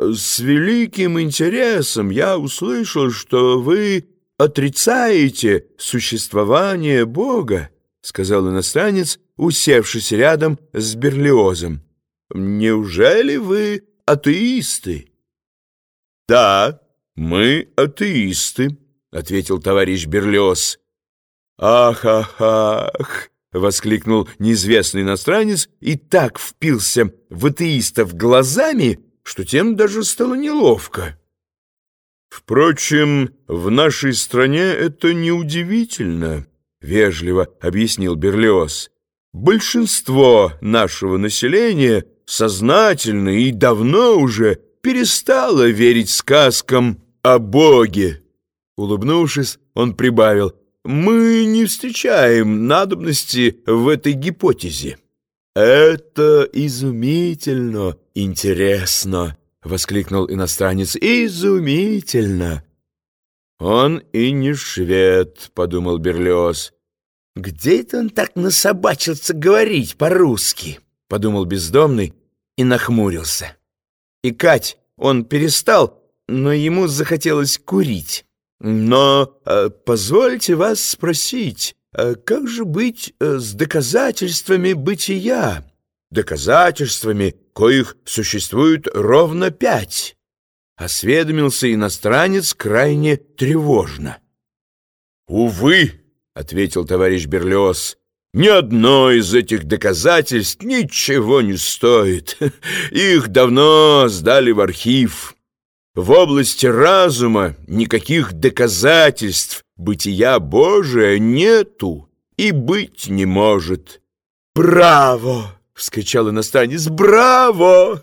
с великим интересом я услышал, что вы отрицаете существование Бога, сказал иностранец, усевшись рядом с Берлиозом. Неужели вы атеисты? Да, мы атеисты, ответил товарищ Берлиоз. Ах, ах, ах! — воскликнул неизвестный иностранец и так впился в атеистов глазами, что тем даже стало неловко. «Впрочем, в нашей стране это неудивительно», — вежливо объяснил Берлиоз. «Большинство нашего населения сознательно и давно уже перестало верить сказкам о Боге». Улыбнувшись, он прибавил, мы не встречаем надобности в этой гипотезе. Это изумительно интересно, воскликнул иностранец. Изумительно. Он и не швед, подумал Берлиоз. Где это он так насобачился говорить по-русски? подумал бездомный и нахмурился. И Кать он перестал, но ему захотелось курить. Но э, позвольте вас спросить, как же быть э, с доказательствами бытия? Доказательствами, коих существует ровно пять. Осведомился иностранец крайне тревожно. «Увы», — ответил товарищ Берлиоз, — «ни одно из этих доказательств ничего не стоит. Их давно сдали в архив». В области разума никаких доказательств бытия Божия нету и быть не может. «Браво!» — вскричал иностранец. «Браво!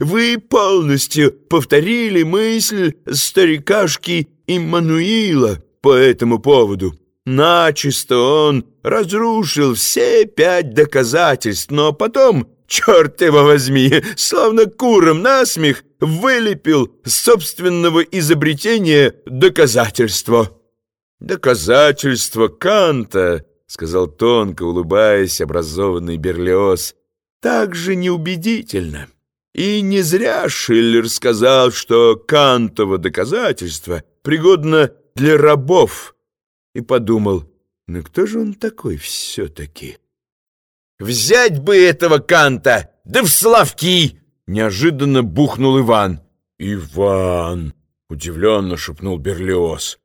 Вы полностью повторили мысль старикашки Иммануила по этому поводу. Начисто он разрушил все пять доказательств, но потом черт его возьми, словно куром насмех, вылепил собственного изобретения доказательство. «Доказательство Канта», — сказал тонко, улыбаясь, образованный Берлиоз, — «так же неубедительно. И не зря Шиллер сказал, что Кантово доказательство пригодно для рабов, и подумал, ну кто же он такой все-таки?» Взять бы этого Канта, да в Славки!» Неожиданно бухнул Иван. «Иван!» — удивленно шепнул Берлиоз.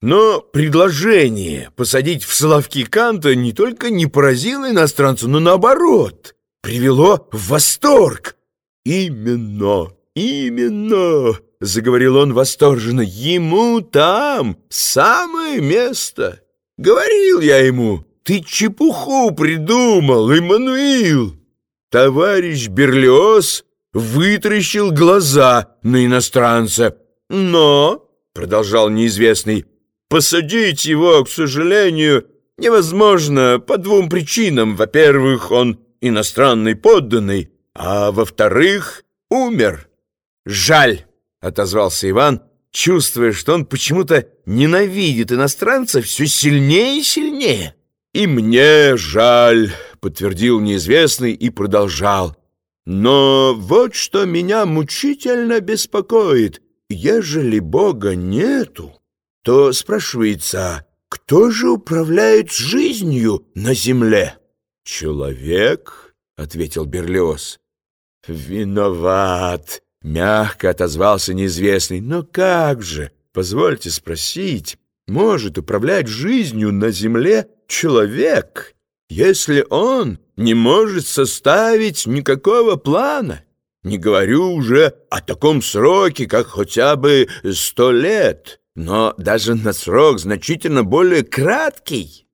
Но предложение посадить в Соловки Канта не только не поразило иностранца, но наоборот, привело в восторг. «Именно, именно!» — заговорил он восторженно. «Ему там самое место! Говорил я ему, ты чепуху придумал, Эммануил!» Товарищ Берлиоз вытращил глаза на иностранца. «Но», — продолжал неизвестный, — «посадить его, к сожалению, невозможно по двум причинам. Во-первых, он иностранный подданный, а во-вторых, умер». «Жаль», — отозвался Иван, чувствуя, что он почему-то ненавидит иностранца все сильнее и сильнее. «И мне жаль», — подтвердил неизвестный и продолжал. «Но вот что меня мучительно беспокоит. Ежели Бога нету, то спрашивается, кто же управляет жизнью на земле?» «Человек», — ответил Берлиоз. «Виноват», — мягко отозвался неизвестный. «Но как же, позвольте спросить, может управлять жизнью на земле человек, если он не может составить никакого плана? Не говорю уже о таком сроке, как хотя бы сто лет, но даже на срок значительно более краткий.